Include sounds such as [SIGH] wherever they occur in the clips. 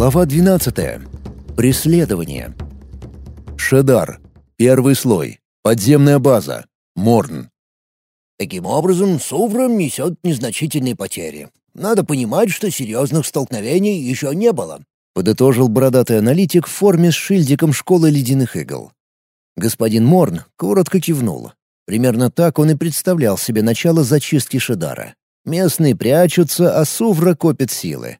Глава 12. Преследование. Шедар. Первый слой. Подземная база. Морн. Таким образом, Сувра несет незначительные потери. Надо понимать, что серьезных столкновений еще не было. Подытожил бородатый аналитик в форме с шильдиком школы ледяных игл. Господин Морн коротко кивнул. Примерно так он и представлял себе начало зачистки Шедара. Местные прячутся, а Сувра копит силы.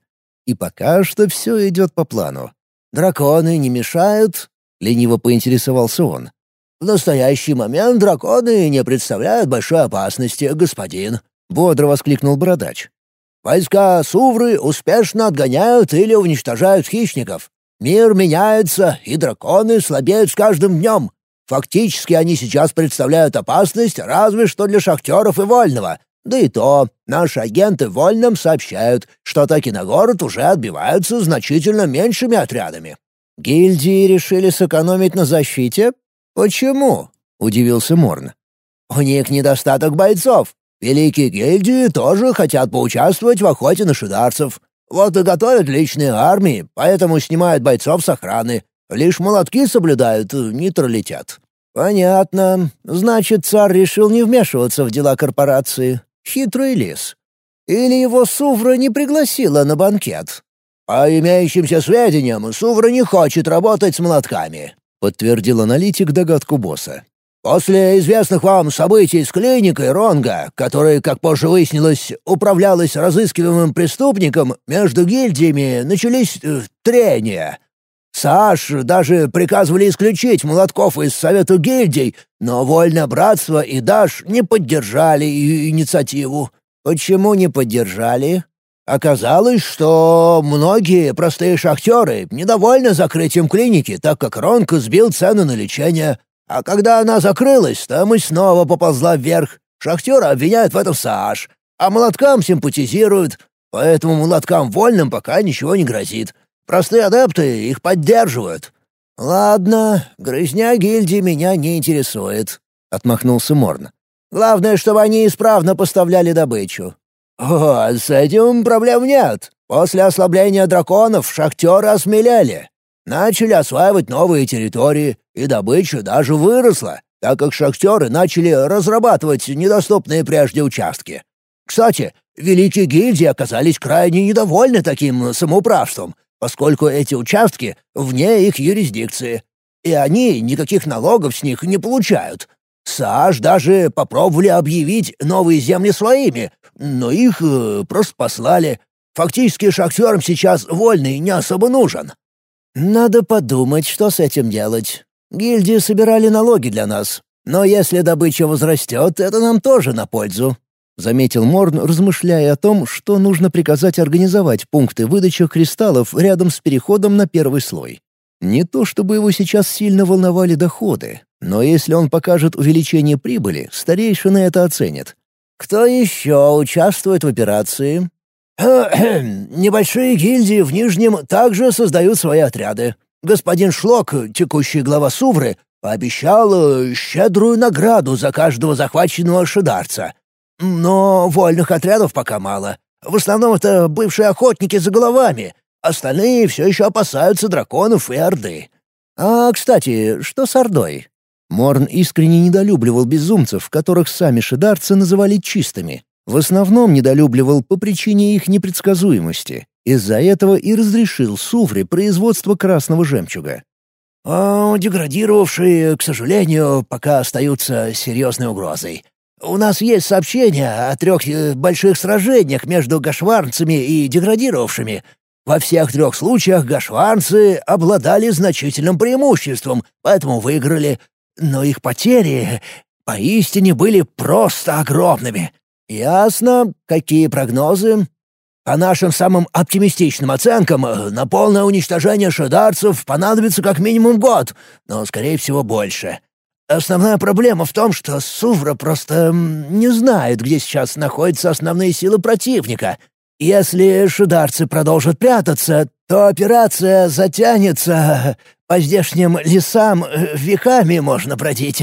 И пока что все идет по плану. «Драконы не мешают?» — лениво поинтересовался он. «В настоящий момент драконы не представляют большой опасности, господин», — бодро воскликнул Бородач. «Войска Сувры успешно отгоняют или уничтожают хищников. Мир меняется, и драконы слабеют с каждым днем. Фактически они сейчас представляют опасность разве что для шахтеров и вольного. Да и то, наши агенты вольным сообщают, что атаки на город уже отбиваются значительно меньшими отрядами. Гильдии решили сэкономить на защите? Почему? Удивился Морн. У них недостаток бойцов. Великие гильдии тоже хотят поучаствовать в охоте на шидарцев. Вот и готовят личные армии, поэтому снимают бойцов с охраны, Лишь молотки соблюдают нейтралитет». «Понятно. Значит, царь решил не вмешиваться в дела корпорации. Хитрый лис. Или его Сувра не пригласила на банкет?» «По имеющимся сведениям, Сувра не хочет работать с молотками», — подтвердил аналитик догадку босса. «После известных вам событий с клиникой Ронга, которая, как позже выяснилось, управлялась разыскиваемым преступником, между гильдиями начались э, трения». Саш даже приказывали исключить молотков из Совета гильдий, но Вольное Братство и Даш не поддержали инициативу. Почему не поддержали? Оказалось, что многие простые шахтеры недовольны закрытием клиники, так как Ронко сбил цены на лечение. А когда она закрылась, там и снова поползла вверх. Шахтеры обвиняют в этом Саш, а молоткам симпатизируют, поэтому молоткам вольным пока ничего не грозит. Простые адепты их поддерживают». «Ладно, грызня гильдии меня не интересует», — отмахнулся Морн. «Главное, чтобы они исправно поставляли добычу». «О, с этим проблем нет. После ослабления драконов шахтеры осмелели. Начали осваивать новые территории, и добыча даже выросла, так как шахтеры начали разрабатывать недоступные прежде участки. Кстати, великие гильдии оказались крайне недовольны таким самоуправством поскольку эти участки вне их юрисдикции, и они никаких налогов с них не получают. САЖ даже попробовали объявить новые земли своими, но их э, просто послали. Фактически шахтерам сейчас вольный не особо нужен. Надо подумать, что с этим делать. Гильдии собирали налоги для нас, но если добыча возрастет, это нам тоже на пользу. — заметил Морн, размышляя о том, что нужно приказать организовать пункты выдачи кристаллов рядом с переходом на первый слой. Не то чтобы его сейчас сильно волновали доходы, но если он покажет увеличение прибыли, старейшины это оценят. «Кто еще участвует в операции?» [CLEARS THROAT] «Небольшие гильдии в Нижнем также создают свои отряды. Господин Шлок, текущий глава Сувры, пообещал э, щедрую награду за каждого захваченного шидарца. Но вольных отрядов пока мало. В основном это бывшие охотники за головами. Остальные все еще опасаются драконов и Орды. А, кстати, что с Ордой? Морн искренне недолюбливал безумцев, которых сами шидарцы называли чистыми. В основном недолюбливал по причине их непредсказуемости. Из-за этого и разрешил Суфре производство красного жемчуга. А деградировавшие, к сожалению, пока остаются серьезной угрозой. У нас есть сообщения о трех э, больших сражениях между гашварнцами и деградировавшими. Во всех трех случаях гашварнцы обладали значительным преимуществом, поэтому выиграли. Но их потери поистине были просто огромными. Ясно, какие прогнозы? По нашим самым оптимистичным оценкам, э, на полное уничтожение шедарцев понадобится как минимум год, но, скорее всего, больше. Основная проблема в том, что Сувра просто не знает, где сейчас находятся основные силы противника. Если шударцы продолжат прятаться, то операция затянется. По здешним лесам э, веками можно бродить.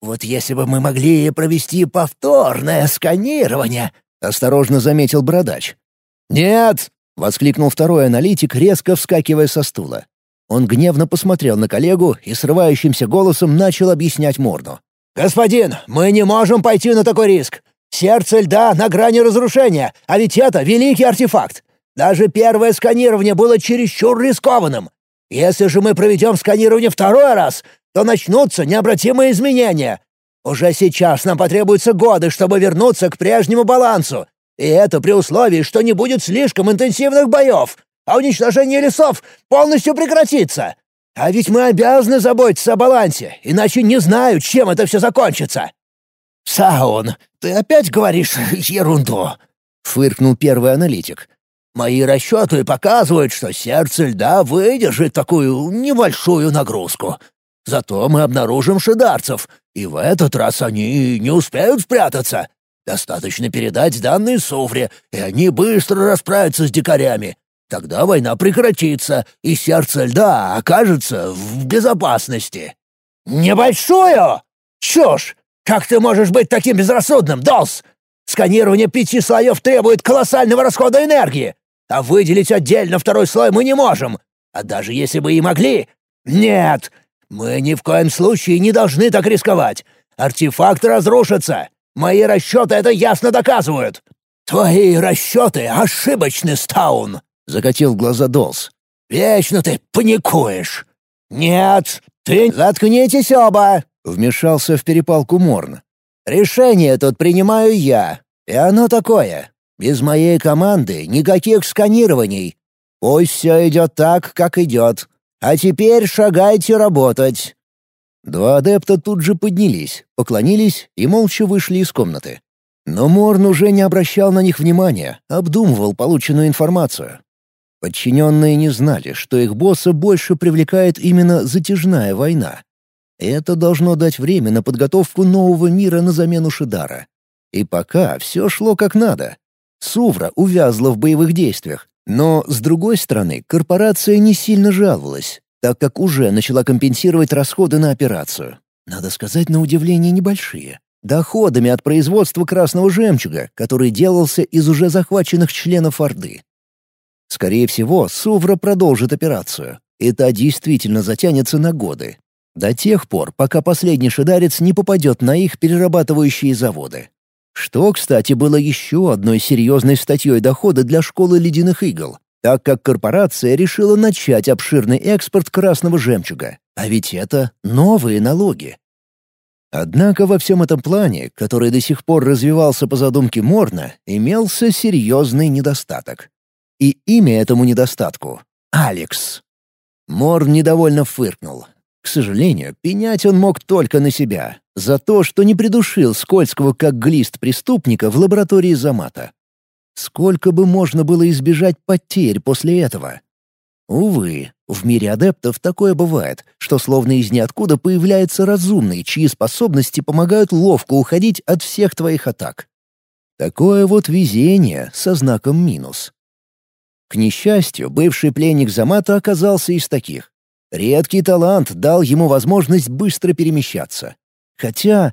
Вот если бы мы могли провести повторное сканирование, — осторожно заметил Бородач. «Нет, — воскликнул второй аналитик, резко вскакивая со стула. Он гневно посмотрел на коллегу и срывающимся голосом начал объяснять Морну. «Господин, мы не можем пойти на такой риск. Сердце льда на грани разрушения, а ведь это великий артефакт. Даже первое сканирование было чересчур рискованным. Если же мы проведем сканирование второй раз, то начнутся необратимые изменения. Уже сейчас нам потребуются годы, чтобы вернуться к прежнему балансу. И это при условии, что не будет слишком интенсивных боев, а уничтожение лесов полностью прекратится. А ведь мы обязаны заботиться о балансе, иначе не знаю, чем это все закончится». «Саун, ты опять говоришь ерунду», — фыркнул первый аналитик. «Мои расчеты показывают, что сердце льда выдержит такую небольшую нагрузку. Зато мы обнаружим шидарцев, и в этот раз они не успеют спрятаться. Достаточно передать данные Суфре, и они быстро расправятся с дикарями. Тогда война прекратится, и сердце льда окажется в безопасности». «Небольшую? Чушь! Как ты можешь быть таким безрассудным, Долс? Сканирование пяти слоев требует колоссального расхода энергии, а выделить отдельно второй слой мы не можем. А даже если бы и могли... Нет, мы ни в коем случае не должны так рисковать. Артефакт разрушится. Мои расчеты это ясно доказывают. Твои расчеты ошибочны, Стаун, закатил глаза Долс. Вечно ты паникуешь. Нет, ты заткнитесь оба, вмешался в перепалку Морн. Решение тут принимаю я, и оно такое. Без моей команды никаких сканирований. Пусть все идет так, как идет. А теперь шагайте работать». Два адепта тут же поднялись, поклонились и молча вышли из комнаты. Но Морн уже не обращал на них внимания, обдумывал полученную информацию. Подчиненные не знали, что их босса больше привлекает именно затяжная война. Это должно дать время на подготовку нового мира на замену Шидара. И пока все шло как надо. Сувра увязла в боевых действиях, но, с другой стороны, корпорация не сильно жаловалась, так как уже начала компенсировать расходы на операцию. Надо сказать, на удивление небольшие. Доходами от производства красного жемчуга, который делался из уже захваченных членов Орды. Скорее всего, Сувра продолжит операцию, и та действительно затянется на годы. До тех пор, пока последний шидарец не попадет на их перерабатывающие заводы. Что, кстати, было еще одной серьезной статьей дохода для школы ледяных игл, так как корпорация решила начать обширный экспорт красного жемчуга. А ведь это новые налоги. Однако во всем этом плане, который до сих пор развивался по задумке Морна, имелся серьезный недостаток. И имя этому недостатку — Алекс. Морн недовольно фыркнул. К сожалению, пенять он мог только на себя, за то, что не придушил скользкого как глист преступника в лаборатории Замата. Сколько бы можно было избежать потерь после этого? Увы, в мире адептов такое бывает, что словно из ниоткуда появляется разумный, чьи способности помогают ловко уходить от всех твоих атак. Такое вот везение со знаком минус. К несчастью, бывший пленник Замата оказался из таких. Редкий талант дал ему возможность быстро перемещаться. Хотя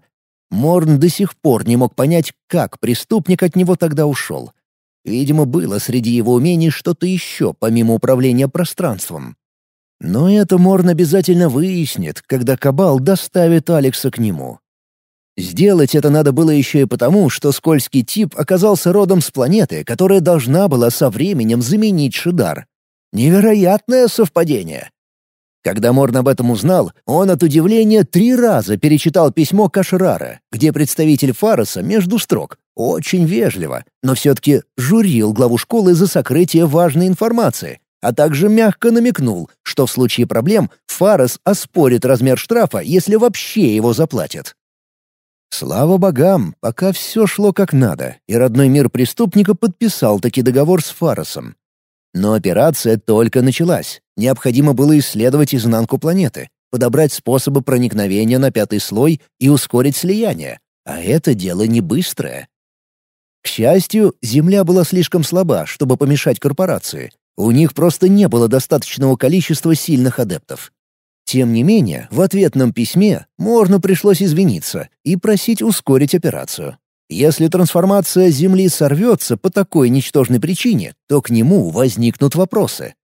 Морн до сих пор не мог понять, как преступник от него тогда ушел. Видимо, было среди его умений что-то еще, помимо управления пространством. Но это Морн обязательно выяснит, когда Кабал доставит Алекса к нему. Сделать это надо было еще и потому, что скользкий тип оказался родом с планеты, которая должна была со временем заменить Шидар. Невероятное совпадение. Когда Морн об этом узнал, он от удивления три раза перечитал письмо Кашрара, где представитель Фароса между строк очень вежливо, но все-таки журил главу школы за сокрытие важной информации, а также мягко намекнул, что в случае проблем Фарос оспорит размер штрафа, если вообще его заплатят. Слава богам, пока все шло как надо, и родной мир преступника подписал таки договор с Фаросом. Но операция только началась. Необходимо было исследовать изнанку планеты, подобрать способы проникновения на пятый слой и ускорить слияние. А это дело не быстрое. К счастью, Земля была слишком слаба, чтобы помешать корпорации. У них просто не было достаточного количества сильных адептов. Тем не менее, в ответном письме Морну пришлось извиниться и просить ускорить операцию. Если трансформация Земли сорвется по такой ничтожной причине, то к нему возникнут вопросы.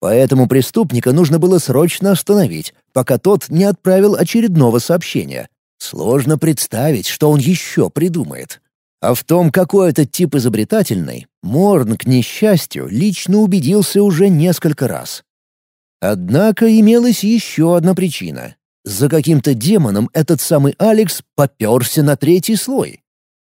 Поэтому преступника нужно было срочно остановить, пока тот не отправил очередного сообщения. Сложно представить, что он еще придумает. А в том, какой этот тип изобретательный, Морн, к несчастью, лично убедился уже несколько раз. Однако имелась еще одна причина. За каким-то демоном этот самый Алекс поперся на третий слой.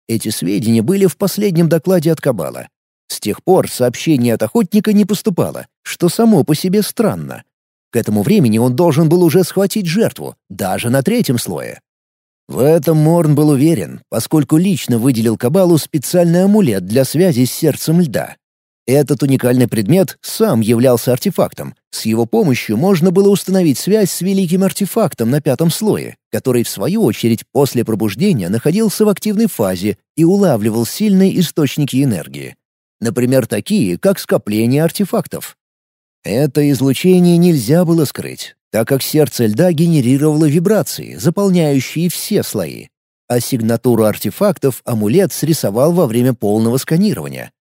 Эти сведения были в последнем докладе от Кабала. С тех пор сообщение от охотника не поступало, что само по себе странно. К этому времени он должен был уже схватить жертву, даже на третьем слое. В этом Морн был уверен, поскольку лично выделил Кабалу специальный амулет для связи с сердцем льда. Этот уникальный предмет сам являлся артефактом. С его помощью можно было установить связь с великим артефактом на пятом слое, который, в свою очередь, после пробуждения находился в активной фазе и улавливал сильные источники энергии. Например, такие, как скопление артефактов. Это излучение нельзя было скрыть, так как сердце льда генерировало вибрации, заполняющие все слои. А сигнатуру артефактов амулет срисовал во время полного сканирования.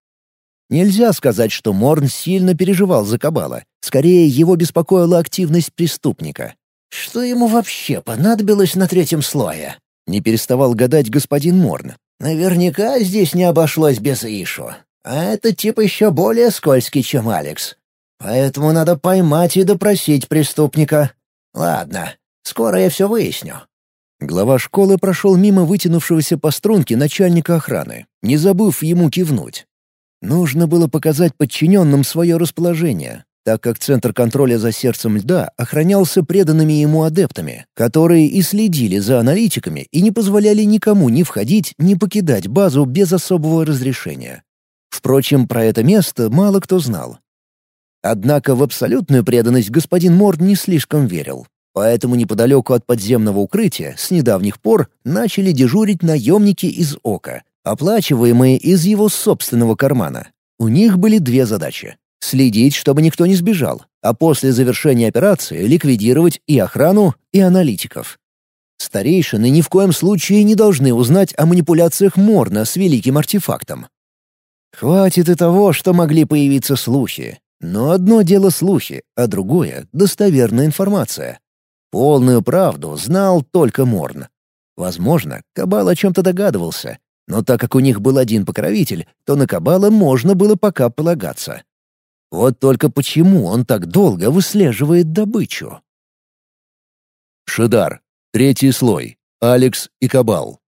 Нельзя сказать, что Морн сильно переживал за Кабала. Скорее, его беспокоила активность преступника. «Что ему вообще понадобилось на третьем слое?» — не переставал гадать господин Морн. «Наверняка здесь не обошлось без Ишу. А этот тип еще более скользкий, чем Алекс. Поэтому надо поймать и допросить преступника. Ладно, скоро я все выясню». Глава школы прошел мимо вытянувшегося по струнке начальника охраны, не забыв ему кивнуть. Нужно было показать подчиненным свое расположение, так как центр контроля за сердцем льда охранялся преданными ему адептами, которые и следили за аналитиками и не позволяли никому ни входить, ни покидать базу без особого разрешения. Впрочем, про это место мало кто знал. Однако в абсолютную преданность господин Морд не слишком верил. Поэтому неподалеку от подземного укрытия с недавних пор начали дежурить наемники из Ока, оплачиваемые из его собственного кармана. У них были две задачи — следить, чтобы никто не сбежал, а после завершения операции ликвидировать и охрану, и аналитиков. Старейшины ни в коем случае не должны узнать о манипуляциях Морна с великим артефактом. Хватит и того, что могли появиться слухи. Но одно дело слухи, а другое — достоверная информация. Полную правду знал только Морн. Возможно, Кабал о чем-то догадывался, но так как у них был один покровитель, то на Кабала можно было пока полагаться. Вот только почему он так долго выслеживает добычу? Шидар. Третий слой. Алекс и Кабал.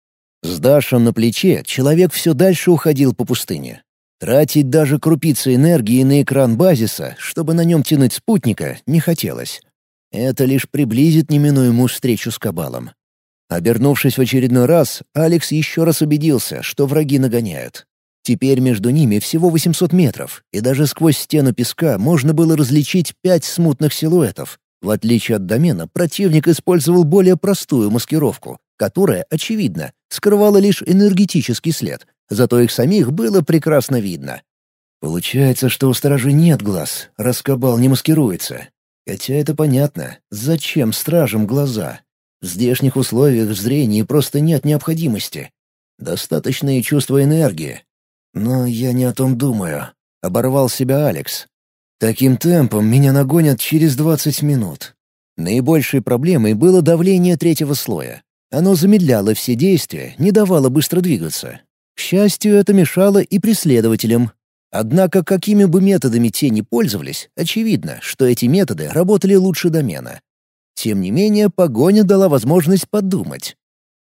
С Дашем на плече человек все дальше уходил по пустыне. Тратить даже крупицы энергии на экран базиса, чтобы на нем тянуть спутника, не хотелось. Это лишь приблизит неминуемую встречу с Кабалом. Обернувшись в очередной раз, Алекс еще раз убедился, что враги нагоняют. Теперь между ними всего 800 метров, и даже сквозь стену песка можно было различить пять смутных силуэтов. В отличие от домена, противник использовал более простую маскировку, которая, очевидно, скрывала лишь энергетический след, зато их самих было прекрасно видно. Получается, что у стражи нет глаз, раз кабал не маскируется. Хотя это понятно. Зачем стражам глаза? В здешних условиях в зрении просто нет необходимости. Достаточно и чувства энергии. Но я не о том думаю. Оборвал себя Алекс. Таким темпом меня нагонят через 20 минут. Наибольшей проблемой было давление третьего слоя. Оно замедляло все действия, не давало быстро двигаться. К счастью, это мешало и преследователям. Однако, какими бы методами те ни пользовались, очевидно, что эти методы работали лучше домена. Тем не менее, погоня дала возможность подумать.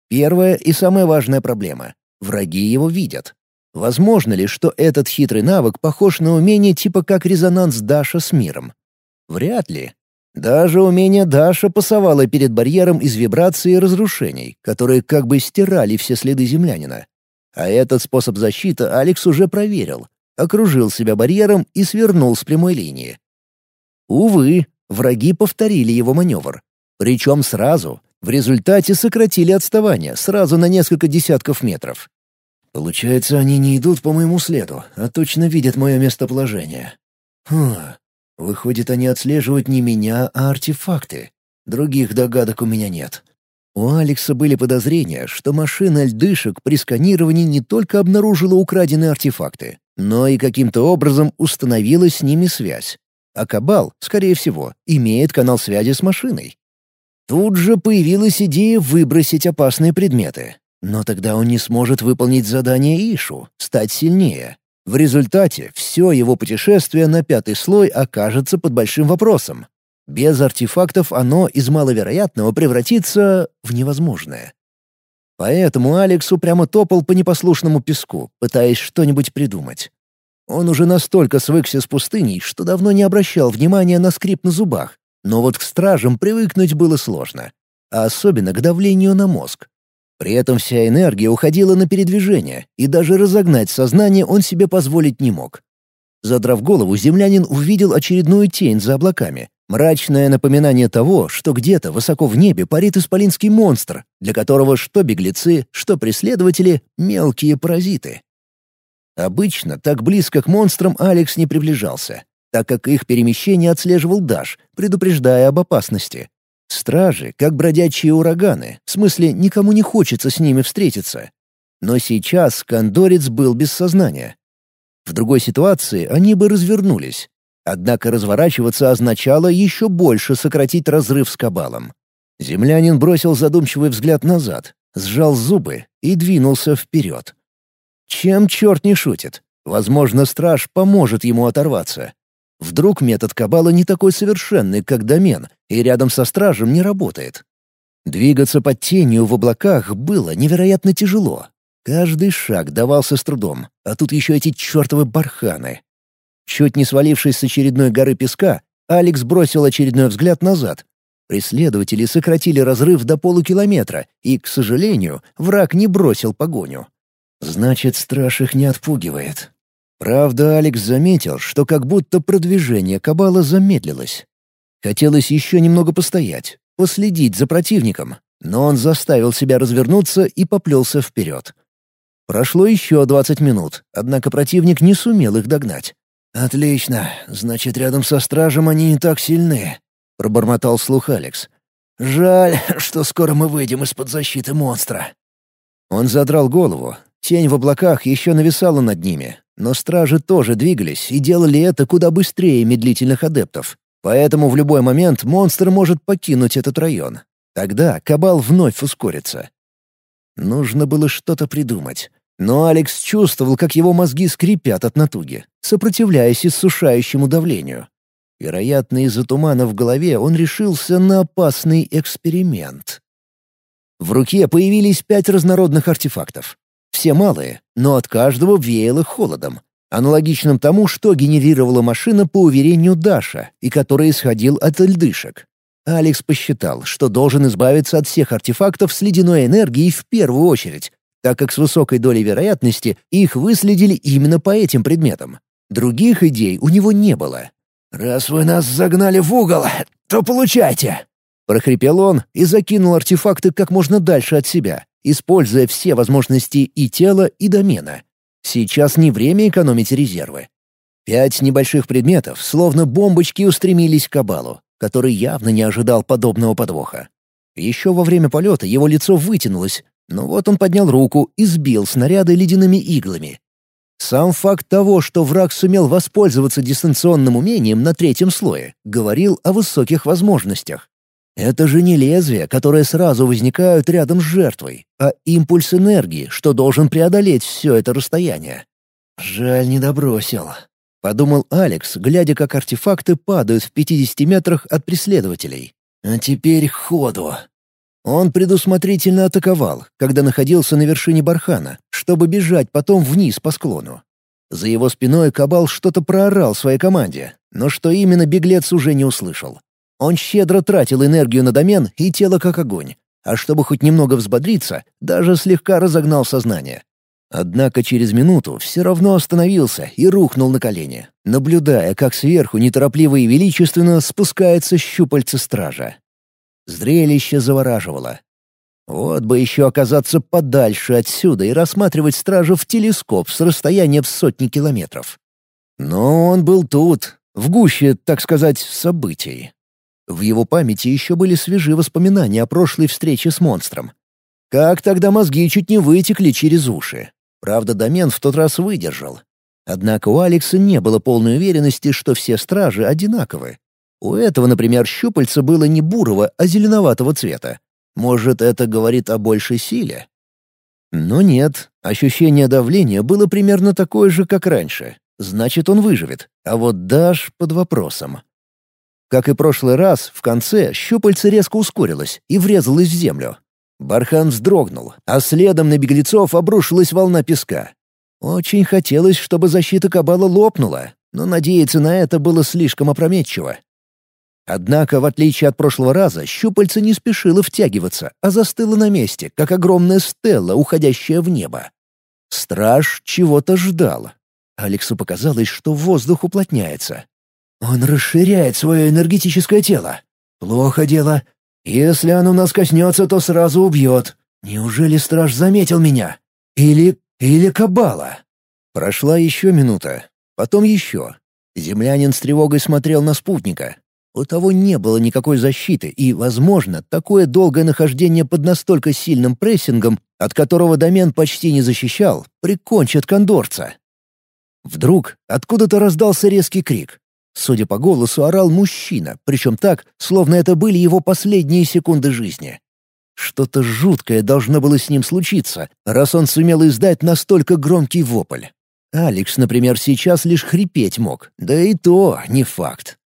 Первая и самая важная проблема — враги его видят. Возможно ли, что этот хитрый навык похож на умение типа как резонанс Даша с миром? Вряд ли. Даже умение Даша пасовало перед барьером из вибраций и разрушений, которые как бы стирали все следы землянина. А этот способ защиты Алекс уже проверил. Окружил себя барьером и свернул с прямой линии. Увы, Враги повторили его маневр. Причем сразу. В результате сократили отставание сразу на несколько десятков метров. Получается, они не идут по моему следу, а точно видят мое местоположение. Хм, выходит, они отслеживают не меня, а артефакты. Других догадок у меня нет. У Алекса были подозрения, что машина льдышек при сканировании не только обнаружила украденные артефакты, но и каким-то образом установила с ними связь. А Кабал, скорее всего, имеет канал связи с машиной. Тут же появилась идея выбросить опасные предметы. Но тогда он не сможет выполнить задание Ишу — стать сильнее. В результате все его путешествие на пятый слой окажется под большим вопросом. Без артефактов оно из маловероятного превратится в невозможное. Поэтому Алекс упрямо топал по непослушному песку, пытаясь что-нибудь придумать. Он уже настолько свыкся с пустыней, что давно не обращал внимания на скрип на зубах, но вот к стражам привыкнуть было сложно, а особенно к давлению на мозг. При этом вся энергия уходила на передвижение, и даже разогнать сознание он себе позволить не мог. Задрав голову, землянин увидел очередную тень за облаками. Мрачное напоминание того, что где-то высоко в небе парит исполинский монстр, для которого что беглецы, что преследователи — мелкие паразиты. Обычно так близко к монстрам Алекс не приближался, так как их перемещение отслеживал Даш, предупреждая об опасности. Стражи, как бродячие ураганы, в смысле, никому не хочется с ними встретиться. Но сейчас кондорец был без сознания. В другой ситуации они бы развернулись. Однако разворачиваться означало еще больше сократить разрыв с кабалом. Землянин бросил задумчивый взгляд назад, сжал зубы и двинулся вперед. Чем черт не шутит? Возможно, страж поможет ему оторваться. Вдруг метод кабала не такой совершенный, как домен, и рядом со стражем не работает. Двигаться под тенью в облаках было невероятно тяжело. Каждый шаг давался с трудом, а тут еще эти чертовы барханы. Чуть не свалившись с очередной горы песка, Алекс бросил очередной взгляд назад. Преследователи сократили разрыв до полукилометра, и, к сожалению, враг не бросил погоню. Значит, страж их не отпугивает. Правда, Алекс заметил, что как будто продвижение Кабала замедлилось. Хотелось еще немного постоять, последить за противником, но он заставил себя развернуться и поплелся вперед. Прошло еще двадцать минут, однако противник не сумел их догнать. «Отлично, значит, рядом со стражем они не так сильны», — пробормотал слух Алекс. «Жаль, [LAUGHS] что скоро мы выйдем из-под защиты монстра». Он задрал голову, Тень в облаках еще нависала над ними, но стражи тоже двигались и делали это куда быстрее медлительных адептов. Поэтому в любой момент монстр может покинуть этот район. Тогда кабал вновь ускорится. Нужно было что-то придумать. Но Алекс чувствовал, как его мозги скрипят от натуги, сопротивляясь иссушающему давлению. Вероятно, из-за тумана в голове он решился на опасный эксперимент. В руке появились пять разнородных артефактов. Все малые, но от каждого веяло холодом, аналогичным тому, что генерировала машина по уверению Даша и который исходил от льдышек. Алекс посчитал, что должен избавиться от всех артефактов с ледяной энергией в первую очередь, так как с высокой долей вероятности их выследили именно по этим предметам. Других идей у него не было. «Раз вы нас загнали в угол, то получайте!» Прохрипел он и закинул артефакты как можно дальше от себя используя все возможности и тела, и домена. Сейчас не время экономить резервы. Пять небольших предметов, словно бомбочки, устремились к Кабалу, который явно не ожидал подобного подвоха. Еще во время полета его лицо вытянулось, но вот он поднял руку и сбил снаряды ледяными иглами. Сам факт того, что враг сумел воспользоваться дистанционным умением на третьем слое, говорил о высоких возможностях. Это же не лезвия, которые сразу возникают рядом с жертвой, а импульс энергии, что должен преодолеть все это расстояние. «Жаль, не добросил», — подумал Алекс, глядя, как артефакты падают в 50 метрах от преследователей. «А теперь ходу». Он предусмотрительно атаковал, когда находился на вершине бархана, чтобы бежать потом вниз по склону. За его спиной Кабал что-то проорал своей команде, но что именно беглец уже не услышал. Он щедро тратил энергию на домен и тело как огонь, а чтобы хоть немного взбодриться, даже слегка разогнал сознание. Однако через минуту все равно остановился и рухнул на колени, наблюдая, как сверху неторопливо и величественно спускается щупальце стража. Зрелище завораживало. Вот бы еще оказаться подальше отсюда и рассматривать стража в телескоп с расстояния в сотни километров. Но он был тут, в гуще, так сказать, событий. В его памяти еще были свежие воспоминания о прошлой встрече с монстром. Как тогда мозги чуть не вытекли через уши. Правда, домен в тот раз выдержал. Однако у Алекса не было полной уверенности, что все стражи одинаковы. У этого, например, щупальца было не бурого, а зеленоватого цвета. Может, это говорит о большей силе? Но нет, ощущение давления было примерно такое же, как раньше. Значит, он выживет. А вот Даш под вопросом. Как и прошлый раз, в конце щупальце резко ускорилось и врезалось в землю. Бархан вздрогнул, а следом на беглецов обрушилась волна песка. Очень хотелось, чтобы защита Кабала лопнула, но надеяться на это было слишком опрометчиво. Однако, в отличие от прошлого раза, щупальце не спешило втягиваться, а застыло на месте, как огромная стелла, уходящая в небо. Страж чего-то ждал. Алексу показалось, что воздух уплотняется. «Он расширяет свое энергетическое тело. Плохо дело. Если оно нас коснется, то сразу убьет. Неужели страж заметил меня? Или... или кабала?» Прошла еще минута. Потом еще. Землянин с тревогой смотрел на спутника. У того не было никакой защиты, и, возможно, такое долгое нахождение под настолько сильным прессингом, от которого домен почти не защищал, прикончит кондорца. Вдруг откуда-то раздался резкий крик. Судя по голосу, орал мужчина, причем так, словно это были его последние секунды жизни. Что-то жуткое должно было с ним случиться, раз он сумел издать настолько громкий вопль. Алекс, например, сейчас лишь хрипеть мог, да и то не факт.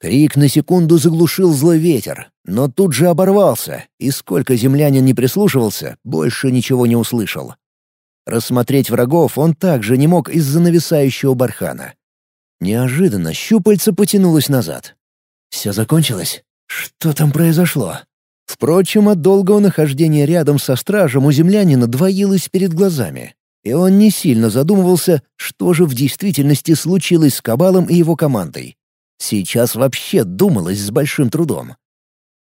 Крик на секунду заглушил злой ветер, но тут же оборвался, и сколько землянин не прислушивался, больше ничего не услышал. Рассмотреть врагов он также не мог из-за нависающего бархана. Неожиданно щупальце потянулось назад. Все закончилось? Что там произошло? Впрочем, от долгого нахождения рядом со стражем у землянина двоилось перед глазами, и он не сильно задумывался, что же в действительности случилось с Кабалом и его командой. Сейчас вообще думалось с большим трудом.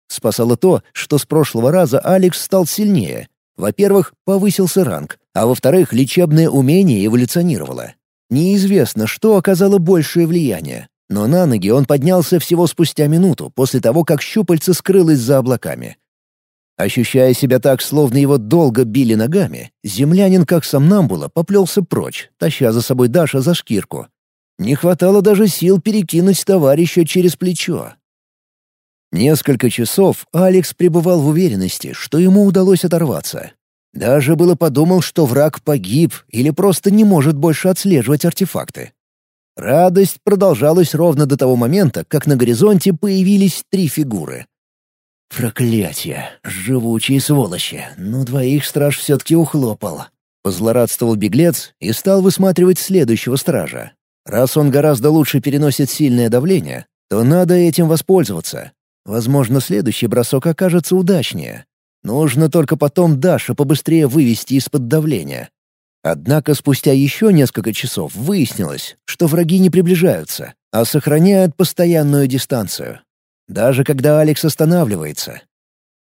Спасало то, что с прошлого раза Алекс стал сильнее. Во-первых, повысился ранг, а во-вторых, лечебное умение эволюционировало. Неизвестно, что оказало большее влияние, но на ноги он поднялся всего спустя минуту после того, как щупальце скрылось за облаками. Ощущая себя так, словно его долго били ногами, землянин, как сомнамбула, поплелся прочь, таща за собой Даша за шкирку. Не хватало даже сил перекинуть товарища через плечо. Несколько часов Алекс пребывал в уверенности, что ему удалось оторваться. Даже было подумал, что враг погиб или просто не может больше отслеживать артефакты. Радость продолжалась ровно до того момента, как на горизонте появились три фигуры. «Проклятие! Живучие сволочи! Ну, двоих страж все-таки ухлопал!» Позлорадствовал беглец и стал высматривать следующего стража. Раз он гораздо лучше переносит сильное давление, то надо этим воспользоваться. Возможно, следующий бросок окажется удачнее. Нужно только потом Даша побыстрее вывести из-под давления. Однако спустя еще несколько часов выяснилось, что враги не приближаются, а сохраняют постоянную дистанцию. Даже когда Алекс останавливается.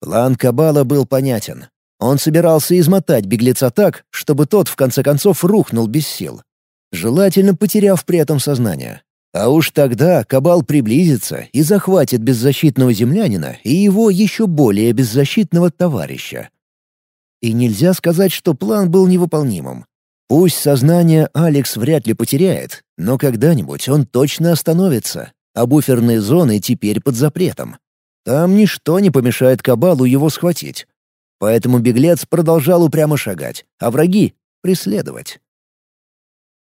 План Кабала был понятен. Он собирался измотать беглеца так, чтобы тот в конце концов рухнул без сил. Желательно потеряв при этом сознание. А уж тогда Кабал приблизится и захватит беззащитного землянина и его еще более беззащитного товарища. И нельзя сказать, что план был невыполнимым. Пусть сознание Алекс вряд ли потеряет, но когда-нибудь он точно остановится, а буферные зоны теперь под запретом. Там ничто не помешает Кабалу его схватить. Поэтому беглец продолжал упрямо шагать, а враги — преследовать.